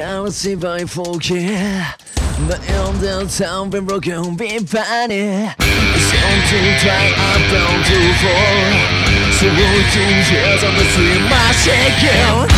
I'll see by forget But in the town been broken, be funny It's Soon to try up down to fall So change years on the street, my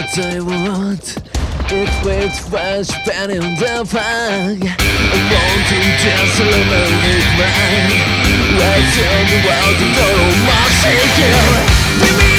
what I want. It waits for spending the fun. I want to just eliminate mine. Right in the world, you know my secret.